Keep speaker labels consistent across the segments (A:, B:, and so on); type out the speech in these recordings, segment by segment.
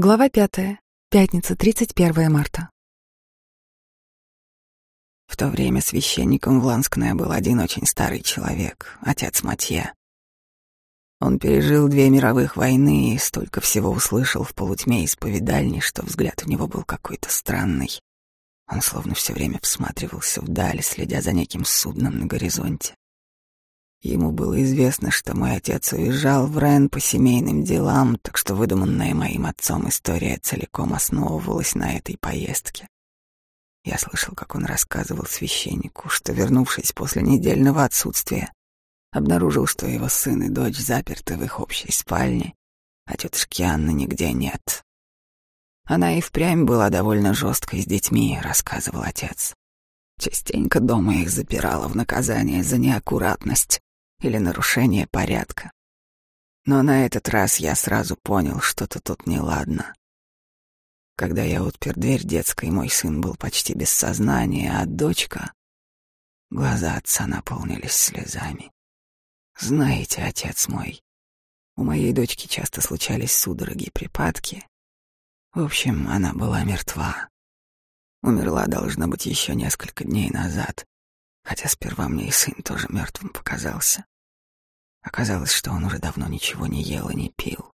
A: Глава пятая. Пятница, 31 марта.
B: В то время священником в Ланскне был один очень старый человек, отец Матье. Он пережил две мировых войны и столько всего услышал в полутьме исповедальни, что взгляд у него был какой-то странный. Он словно все время всматривался вдаль, следя за неким судном на горизонте. Ему было известно, что мой отец уезжал в Рен по семейным делам, так что выдуманная моим отцом история целиком основывалась на этой поездке. Я слышал, как он рассказывал священнику, что, вернувшись после недельного отсутствия, обнаружил, что его сын и дочь заперты в их общей спальне, а тетушки Анны нигде нет. Она и впрямь была довольно жесткой с детьми, рассказывал отец. Частенько дома их запирала в наказание за неаккуратность или нарушение порядка. Но на этот раз я сразу понял, что-то тут неладно. Когда я отпер дверь детской, мой сын был почти без сознания, а дочка... Глаза отца наполнились слезами. Знаете, отец мой, у моей дочки часто случались судороги, припадки. В общем, она была мертва. Умерла, должно быть, еще несколько дней назад хотя сперва мне и сын тоже мертвым показался. Оказалось, что он уже давно ничего не ел и не пил.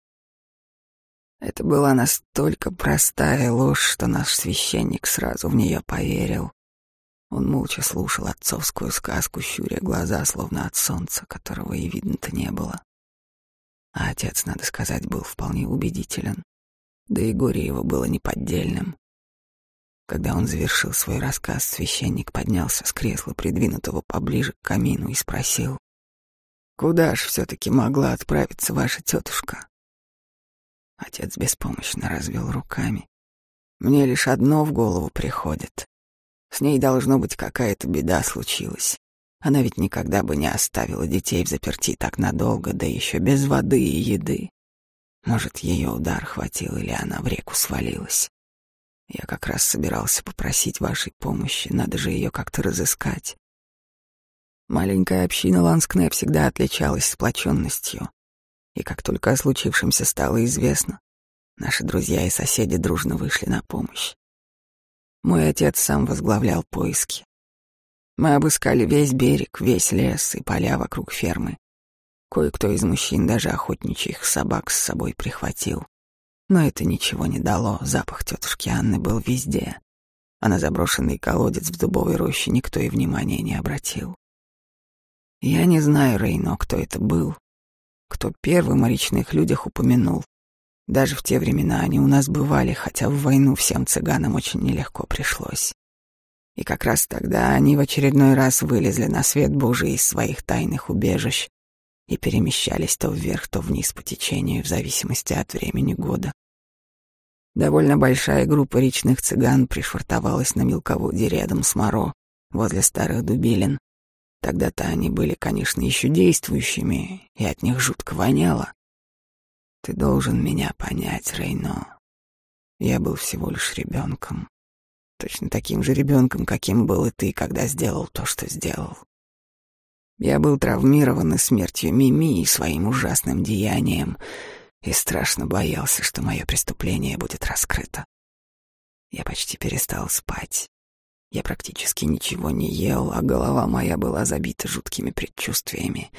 B: Это была настолько простая ложь, что наш священник сразу в нее поверил. Он молча слушал отцовскую сказку, щуря глаза, словно от солнца, которого и видно-то не было. А отец, надо сказать, был вполне убедителен. Да и горе его было неподдельным. Когда он завершил свой рассказ, священник поднялся с кресла, придвинутого поближе к камину, и спросил, «Куда ж все-таки могла отправиться ваша тетушка?» Отец беспомощно развел руками. «Мне лишь одно в голову приходит. С ней, должно быть, какая-то беда случилась. Она ведь никогда бы не оставила детей в заперти так надолго, да еще без воды и еды. Может, ее удар хватил, или она в реку свалилась. Я как раз собирался попросить вашей помощи, надо же ее как-то разыскать. Маленькая община Ланскне всегда отличалась сплоченностью, и как только о случившемся стало известно, наши друзья и соседи дружно вышли на помощь. Мой отец сам возглавлял поиски. Мы обыскали весь берег, весь лес и поля вокруг фермы. Кое-кто из мужчин даже охотничьих собак с собой прихватил. Но это ничего не дало, запах тетушки Анны был везде, а на заброшенный колодец в дубовой роще никто и внимания не обратил. Я не знаю, Рейно, кто это был, кто первым о речных людях упомянул. Даже в те времена они у нас бывали, хотя в войну всем цыганам очень нелегко пришлось. И как раз тогда они в очередной раз вылезли на свет Божий из своих тайных убежищ и перемещались то вверх, то вниз по течению, в зависимости от времени года. Довольно большая группа речных цыган пришвартовалась на мелководье рядом с Моро, возле старых дубилин. Тогда-то они были, конечно, еще действующими, и от них жутко воняло. Ты должен меня понять, Рейно. Я был всего лишь ребенком. Точно таким же ребенком, каким был и ты, когда сделал то, что сделал. Я был травмирован и смертью Мими и своим ужасным деянием — и страшно боялся, что мое преступление будет раскрыто. Я почти перестал спать. Я практически ничего не ел, а голова моя была забита жуткими предчувствиями.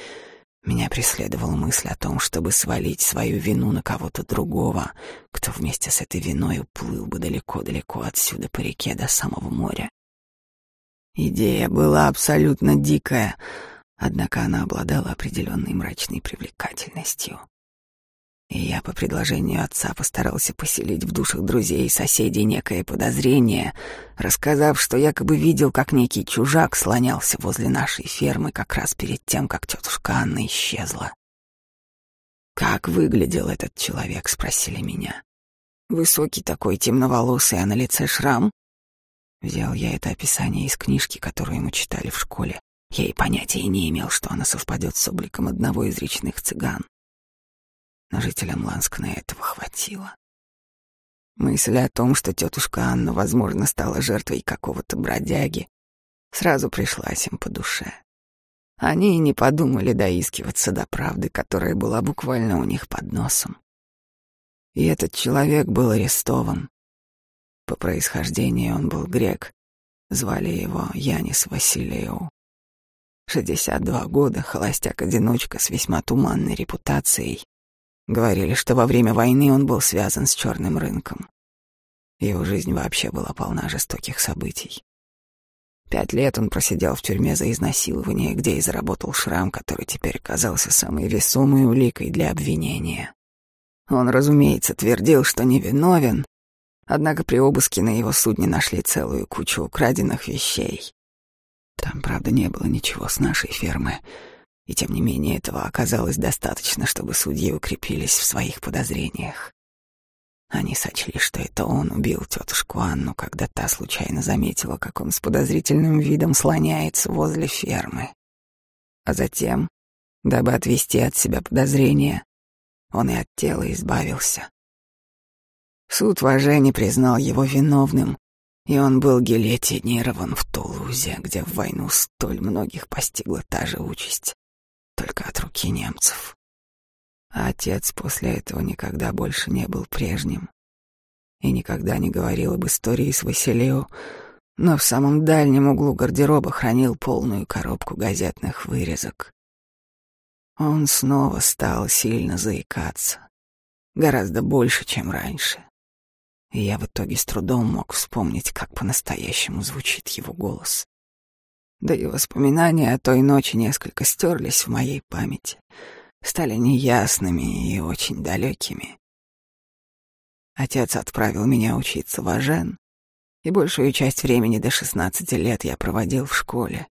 B: Меня преследовала мысль о том, чтобы свалить свою вину на кого-то другого, кто вместе с этой виной уплыл бы далеко-далеко отсюда по реке до самого моря. Идея была абсолютно дикая, однако она обладала определенной мрачной привлекательностью. И я по предложению отца постарался поселить в душах друзей и соседей некое подозрение, рассказав, что якобы видел, как некий чужак слонялся возле нашей фермы как раз перед тем, как тетушка Анна исчезла. «Как выглядел этот человек?» — спросили меня. «Высокий такой, темноволосый, а на лице шрам?» Взял я это описание из книжки, которую мы читали в школе. Я и понятия не имел, что она совпадет с обликом одного из речных цыган жителям Ланскна этого хватило. Мысль о том, что тетушка Анна, возможно, стала жертвой какого-то бродяги, сразу пришлась им по душе. Они и не подумали доискиваться до правды, которая была буквально у них под носом. И этот человек был арестован. По происхождению он был грек. Звали его Янис Василиou. 62 года, холостяк-одиночка с весьма туманной репутацией. Говорили, что во время войны он был связан с черным рынком. Его жизнь вообще была полна жестоких событий. Пять лет он просидел в тюрьме за изнасилование, где и заработал шрам, который теперь оказался самой весомой уликой для обвинения. Он, разумеется, твердил, что невиновен, однако при обыске на его судне нашли целую кучу украденных вещей. Там, правда, не было ничего с нашей фермы, и тем не менее этого оказалось достаточно, чтобы судьи укрепились в своих подозрениях. Они сочли, что это он убил тетушку Анну, когда та случайно заметила, как он с подозрительным видом слоняется возле фермы. А затем, дабы отвести от себя подозрения, он и от тела избавился. Суд в признал его виновным, и он был гильотинирован в Тулузе, где в войну столь многих постигла та же участь, только от руки немцев. А отец после этого никогда больше не был прежним и никогда не говорил об истории с Василио, но в самом дальнем углу гардероба хранил полную коробку газетных вырезок. Он снова стал сильно заикаться, гораздо больше, чем раньше. И я в итоге с трудом мог вспомнить, как по-настоящему звучит его голос. Да и воспоминания о той ночи несколько стерлись в моей памяти — стали неясными и очень далекими. Отец отправил меня учиться в Ажен, и большую часть времени до шестнадцати лет я проводил в школе.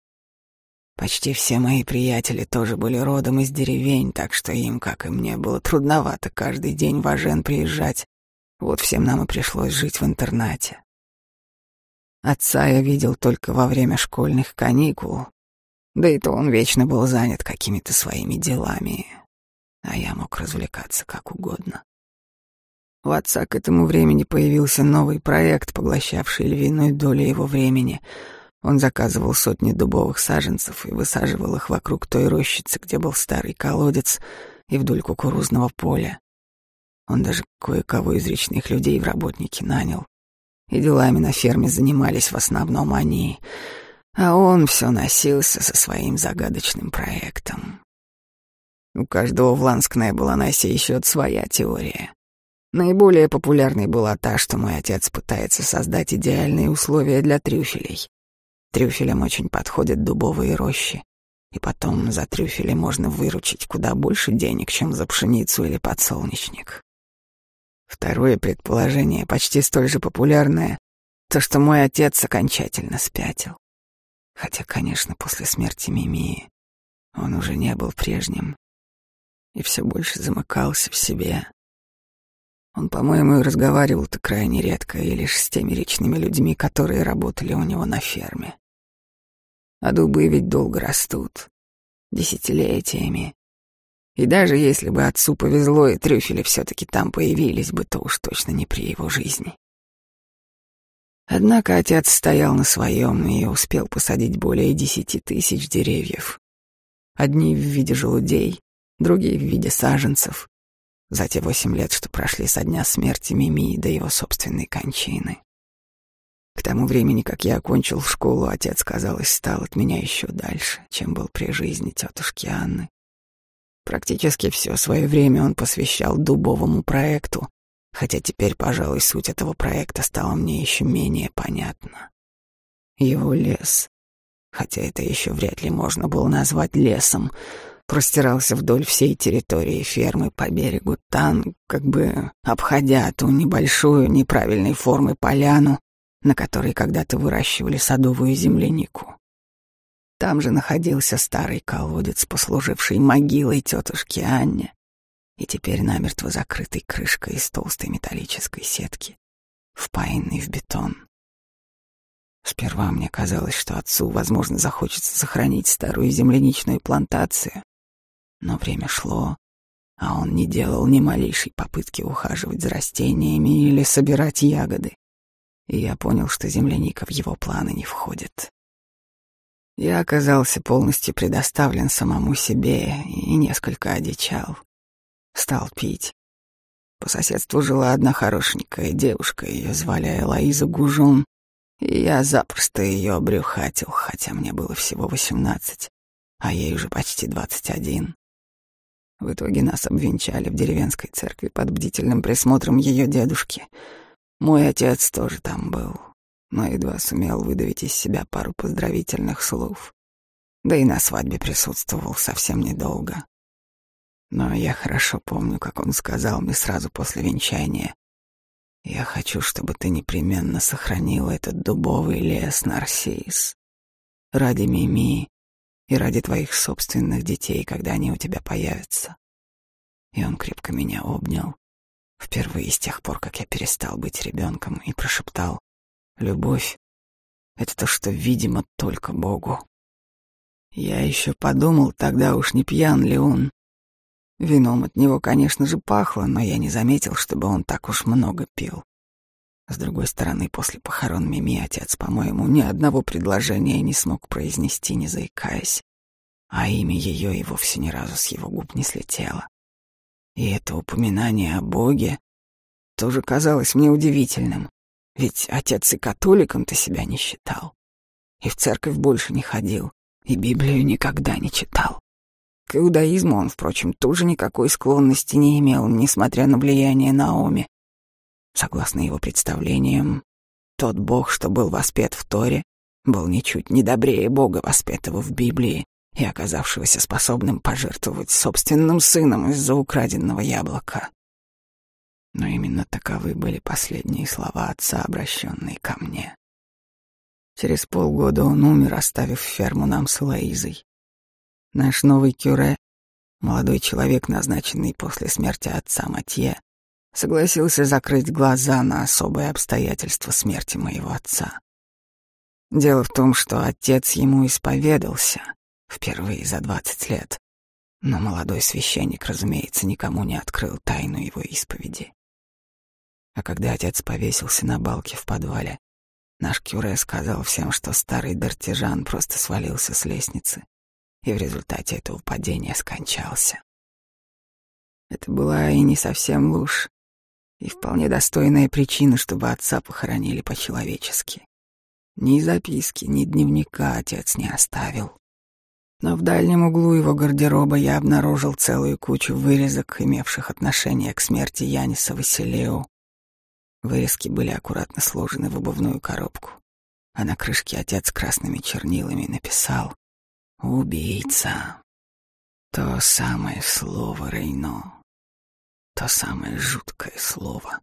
B: Почти все мои приятели тоже были родом из деревень, так что им, как и мне, было трудновато каждый день в Ажен приезжать. Вот всем нам и пришлось жить в интернате. Отца я видел только во время школьных каникул, да и то он вечно был занят какими-то своими делами, а я мог развлекаться как угодно. У отца к этому времени появился новый проект, поглощавший львиную долю его времени. Он заказывал сотни дубовых саженцев и высаживал их вокруг той рощицы, где был старый колодец, и вдоль кукурузного поля. Он даже кое-кого из речных людей в работники нанял. И делами на ферме занимались в основном они. А он все носился со своим загадочным проектом. У каждого в Ланскне была на сей счет своя теория. Наиболее популярной была та, что мой отец пытается создать идеальные условия для трюфелей. Трюфелям очень подходят дубовые рощи, и потом за трюфели можно выручить куда больше денег, чем за пшеницу или подсолнечник. Второе предположение, почти столь же популярное, то, что мой отец окончательно спятил. Хотя, конечно, после смерти Мимии он уже не был прежним и все больше замыкался в себе. Он, по-моему, и разговаривал-то крайне редко и лишь с теми речными людьми, которые работали у него на ферме. А дубы ведь долго растут, десятилетиями. И даже если бы отцу повезло и трюфели все-таки там появились бы, то уж точно не при его жизни. Однако отец стоял на своем и успел посадить более десяти тысяч деревьев. Одни в виде желудей, другие в виде саженцев, за те восемь лет, что прошли со дня смерти Мими до его собственной кончины. К тому времени, как я окончил школу, отец, казалось, стал от меня еще дальше, чем был при жизни тетушки Анны. Практически все свое время он посвящал дубовому проекту, хотя теперь, пожалуй, суть этого проекта стала мне еще менее понятна. Его лес, хотя это еще вряд ли можно было назвать лесом, простирался вдоль всей территории фермы по берегу Тан, как бы обходя ту небольшую неправильной формы поляну, на которой когда-то выращивали садовую землянику. Там же находился старый колодец, послуживший могилой тетушки Анне, и теперь намертво закрытой крышкой из толстой металлической сетки, впаянной в бетон. Сперва мне казалось, что отцу, возможно, захочется сохранить старую земляничную плантацию, но время шло, а он не делал ни малейшей попытки ухаживать за растениями или собирать ягоды. И я понял, что земляника в его планы не входит. Я оказался полностью предоставлен самому себе и несколько одичал. Стал пить. По соседству жила одна хорошенькая девушка, ее звали Элоиза Гужон, и я запросто ее обрюхатил, хотя мне было всего восемнадцать, а ей уже почти двадцать один. В итоге нас обвенчали в деревенской церкви под бдительным присмотром ее дедушки. Мой отец тоже там был, но едва сумел выдавить из себя пару поздравительных слов. Да и на свадьбе присутствовал совсем недолго. Но я хорошо помню, как он сказал мне сразу после венчания. «Я хочу, чтобы ты непременно сохранил этот дубовый лес, Нарсис. Ради Мими и ради твоих собственных детей, когда они у тебя появятся». И он крепко меня обнял, впервые с тех пор, как я перестал быть ребенком, и прошептал «Любовь — это то, что видимо только Богу». Я еще подумал, тогда уж не пьян ли он. Вином от него, конечно же, пахло, но я не заметил, чтобы он так уж много пил. С другой стороны, после похорон Мими отец, по-моему, ни одного предложения не смог произнести, не заикаясь, а имя ее и вовсе ни разу с его губ не слетело. И это упоминание о Боге тоже казалось мне удивительным, ведь отец и католиком-то себя не считал, и в церковь больше не ходил и Библию никогда не читал. К иудаизму он, впрочем, тоже никакой склонности не имел, несмотря на влияние Наоми. Согласно его представлениям, тот бог, что был воспет в Торе, был ничуть не добрее бога, воспетого в Библии и оказавшегося способным пожертвовать собственным сыном из-за украденного яблока. Но именно таковы были последние слова отца, обращенные ко мне. Через полгода он умер, оставив ферму нам с Лоизой. Наш новый кюре, молодой человек, назначенный после смерти отца Матье, согласился закрыть глаза на особые обстоятельства смерти моего отца. Дело в том, что отец ему исповедался впервые за двадцать лет, но молодой священник, разумеется, никому не открыл тайну его исповеди. А когда отец повесился на балке в подвале, Наш Кюре сказал всем, что старый Дартижан просто свалился с лестницы и в результате этого падения скончался. Это была и не совсем ложь, и вполне достойная причина, чтобы отца похоронили по-человечески. Ни записки, ни дневника отец не оставил. Но в дальнем углу его гардероба я обнаружил целую кучу вырезок, имевших отношение к смерти Яниса Василеу, Вырезки были аккуратно сложены в обувную коробку, а на крышке отец красными чернилами написал «Убийца». То самое слово Рейно, то самое жуткое слово.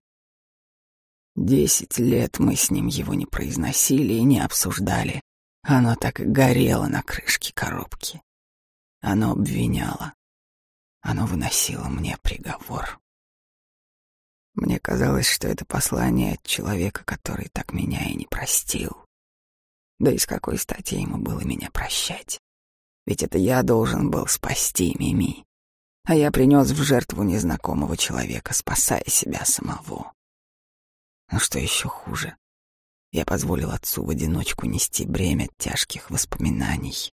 B: Десять лет мы с ним его не произносили и не обсуждали. Оно так и горело на крышке коробки. Оно обвиняло. Оно выносило мне приговор. Мне казалось, что это послание от человека, который так меня и не простил. Да и с какой стати ему было меня прощать? Ведь это я должен был спасти Мими, а я принес в жертву незнакомого человека, спасая себя самого. Но что еще хуже, я позволил отцу в одиночку нести бремя тяжких воспоминаний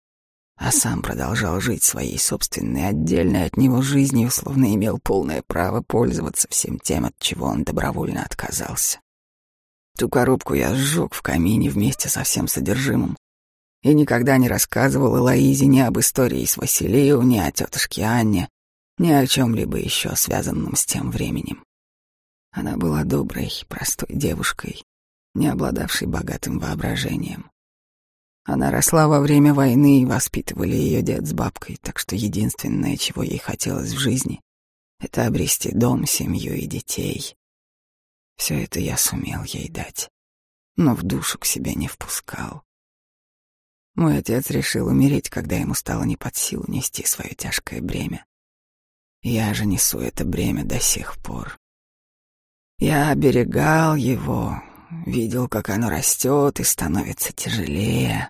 B: а сам продолжал жить своей собственной, отдельной от него жизнью, словно имел полное право пользоваться всем тем, от чего он добровольно отказался. Ту коробку я сжег в камине вместе со всем содержимым и никогда не рассказывал Элоизе ни об истории с Василием, ни о тетушке Анне, ни о чем-либо еще связанном с тем временем. Она была доброй, простой девушкой, не обладавшей богатым воображением. Она росла во время войны и воспитывали ее дед с бабкой, так что единственное, чего ей хотелось в жизни, это обрести дом, семью и детей. Все это я сумел ей дать, но в душу к себе не впускал. Мой отец решил умереть, когда ему стало не под силу нести свое тяжкое бремя. Я же несу это бремя до сих пор. Я оберегал его, видел, как оно растет и становится тяжелее.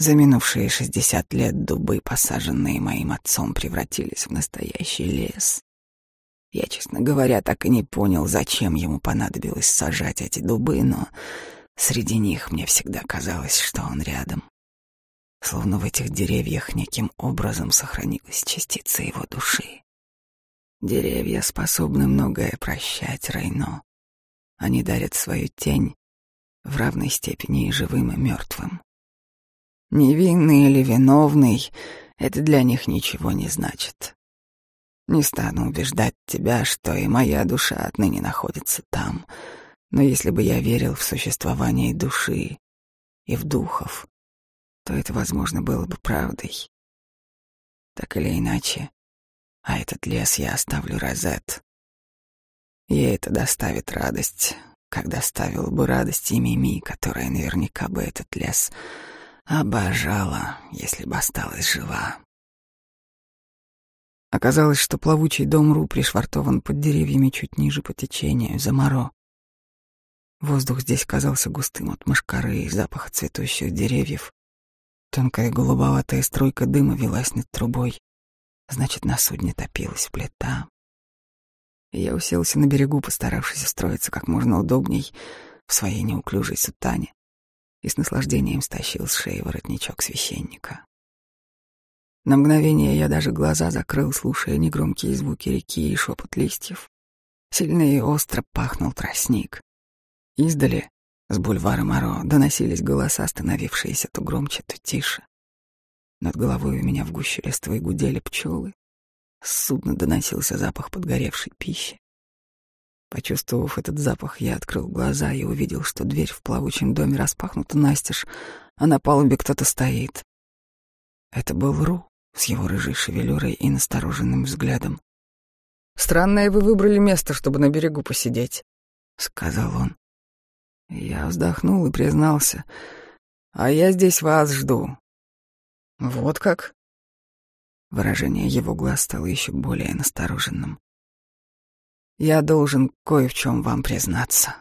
B: За минувшие шестьдесят лет дубы, посаженные моим отцом, превратились в настоящий лес. Я, честно говоря, так и не понял, зачем ему понадобилось сажать эти дубы, но среди них мне всегда казалось, что он рядом. Словно в этих деревьях неким образом сохранилась частица его души. Деревья способны многое прощать, Рейно. Они дарят свою тень в равной степени и живым, и мертвым. Невинный или виновный — это для них ничего не значит. Не стану убеждать тебя, что и моя душа отныне находится там, но если бы я верил в существование души и в духов, то это, возможно, было бы правдой. Так или иначе, а этот лес я оставлю Розет. Ей это доставит радость, как доставила бы радость и Мими, которая наверняка бы этот лес обожала, если бы осталась жива. Оказалось, что плавучий дом Ру пришвартован под деревьями чуть ниже по течению, за моро. Воздух здесь казался густым от мошкары и запаха цветущих деревьев. Тонкая голубоватая струйка дыма велась над трубой. Значит, на судне топилась плита. Я уселся на берегу, постаравшись устроиться как можно удобней в своей неуклюжей сутане, и с наслаждением стащил с шеи воротничок священника. На мгновение я даже глаза закрыл, слушая негромкие звуки реки и шепот листьев. Сильно и остро пахнул тростник. Издали, с бульвара Моро, доносились голоса, становившиеся то громче, то тише. Над головой у меня в гуще листвы гудели пчелы. С судна доносился запах подгоревшей пищи. Почувствовав этот запах, я открыл глаза и увидел, что дверь в плавучем доме распахнута настежь, а на палубе кто-то стоит. Это был Ру с его рыжей шевелюрой и настороженным взглядом. «Странное вы выбрали место, чтобы на берегу посидеть», — сказал он. Я вздохнул и признался. «А я здесь вас жду». «Вот как?» Выражение его глаз стало еще более настороженным. «Я должен кое в чем вам признаться».